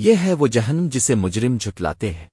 یہ ہے وہ جہنم جسے مجرم جھٹلاتے ہیں۔